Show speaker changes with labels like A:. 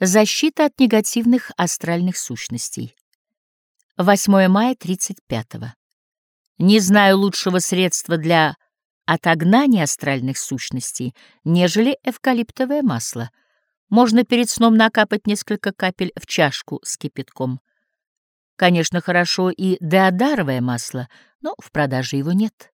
A: Защита от негативных астральных сущностей. 8 мая 35 -го. Не знаю лучшего средства для отогнания астральных сущностей, нежели эвкалиптовое масло. Можно перед сном накапать несколько капель в чашку с кипятком. Конечно, хорошо и деодаровое масло, но в продаже его нет.